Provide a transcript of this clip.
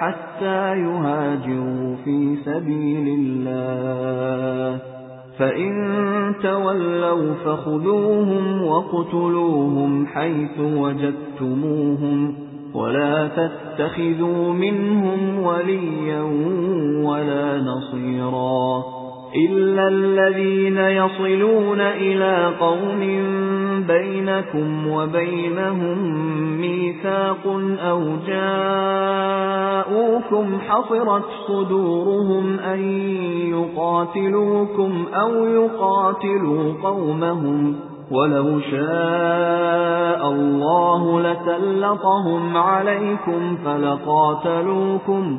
حتى يهاجروا في سبيل الله. فإن تولوا فخذوهم وقتلوهم حيث وجدتموهم ولا تتخذوا منهم وليا ولا نصيرا إلا الذين يصلون إلى قوم بينكم وبينهم ميثاق أو جاءوكم حصرت صدورهم أن يقاتلوكم أو يقاتلوا قومهم ولو شاء الله لسلطهم عليكم فلقاتلوكم